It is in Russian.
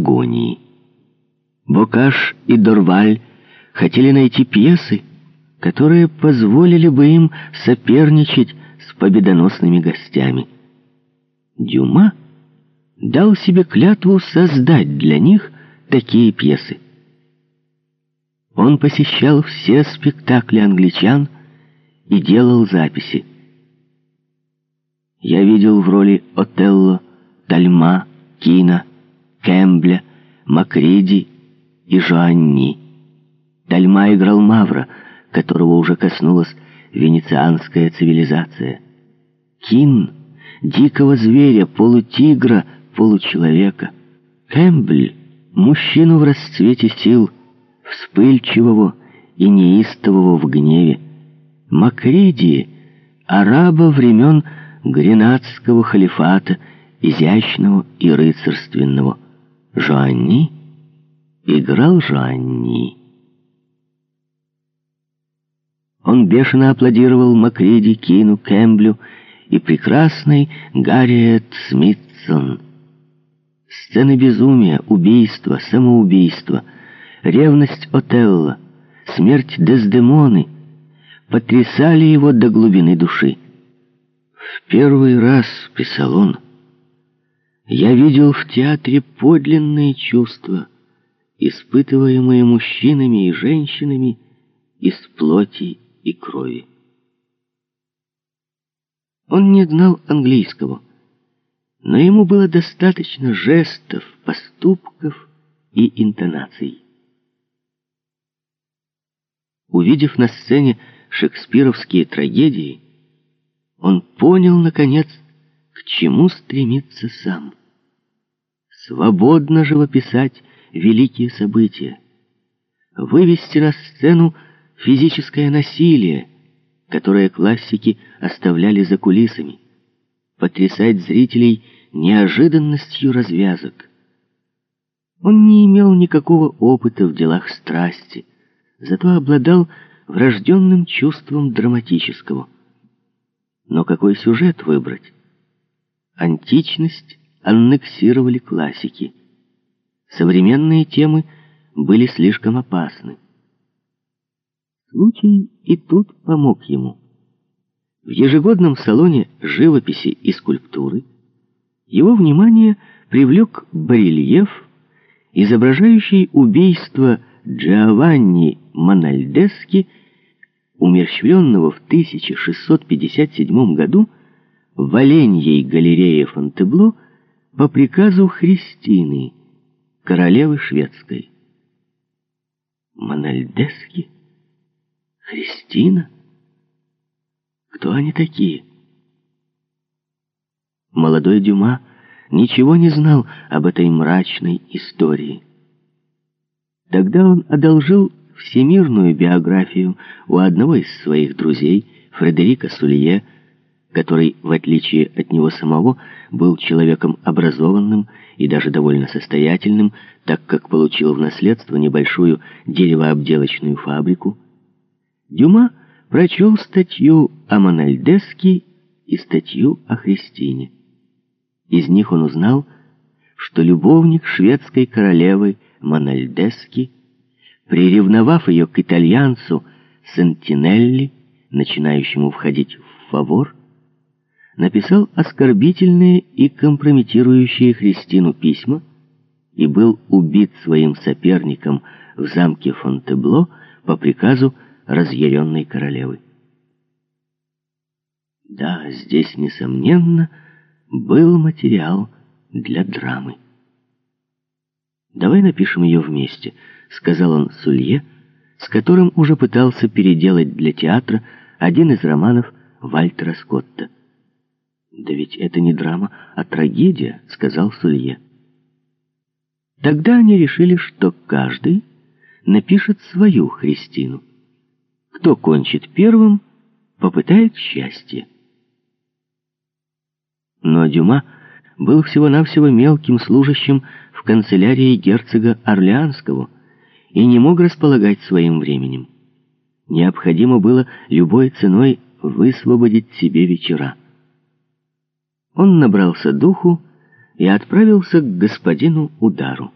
агонии. Бокаш и Дорваль хотели найти пьесы, которые позволили бы им соперничать с победоносными гостями. Дюма дал себе клятву создать для них такие пьесы. Он посещал все спектакли англичан и делал записи. Я видел в роли Отелло, Тальма, Кина, Кэмбля, Макриди и Жоанни. Тальма играл Мавра, которого уже коснулась венецианская цивилизация. Кин — дикого зверя, полутигра, получеловека. Кэмбль — мужчину в расцвете сил, вспыльчивого и неистового в гневе. Макриди — араба времен Гренадского халифата, изящного и рыцарственного. Жоанни играл Жоанни. Он бешено аплодировал Макриди, Кину, Кэмблю и прекрасной Гарриет Смитсон. Сцены безумия, убийства, самоубийства, ревность Отелла, смерть Дездемоны потрясали его до глубины души. «В первый раз», — писал он, — «я видел в театре подлинные чувства, испытываемые мужчинами и женщинами из плоти и крови». Он не знал английского, но ему было достаточно жестов, поступков и интонаций. Увидев на сцене шекспировские трагедии, он понял, наконец, к чему стремится сам. Свободно живописать великие события, вывести на сцену физическое насилие, которое классики оставляли за кулисами, потрясать зрителей неожиданностью развязок. Он не имел никакого опыта в делах страсти, зато обладал врожденным чувством драматического – но какой сюжет выбрать? Античность аннексировали классики. Современные темы были слишком опасны. Случай и тут помог ему. В ежегодном салоне живописи и скульптуры его внимание привлек барельеф, изображающий убийство Джованни Мональдески умерщвленного в 1657 году в Оленьей галерее Фонтебло по приказу Христины, королевы шведской. Мональдески? Христина? Кто они такие? Молодой Дюма ничего не знал об этой мрачной истории. Тогда он одолжил всемирную биографию у одного из своих друзей, Фредерика Сулье, который, в отличие от него самого, был человеком образованным и даже довольно состоятельным, так как получил в наследство небольшую деревообделочную фабрику. Дюма прочел статью о Мональдеске и статью о Христине. Из них он узнал, что любовник шведской королевы Мональдески – приревновав ее к итальянцу Сентинелли, начинающему входить в фавор, написал оскорбительные и компрометирующие Христину письма и был убит своим соперником в замке Фонтебло по приказу разъяренной королевы. Да, здесь, несомненно, был материал для драмы. «Давай напишем ее вместе», — сказал он Сулье, с которым уже пытался переделать для театра один из романов Вальтера Скотта. «Да ведь это не драма, а трагедия», — сказал Сулье. Тогда они решили, что каждый напишет свою Христину. Кто кончит первым, попытает счастье. Но Дюма был всего-навсего мелким служащим в канцелярии герцога Орлеанского и не мог располагать своим временем. Необходимо было любой ценой высвободить себе вечера. Он набрался духу и отправился к господину Удару.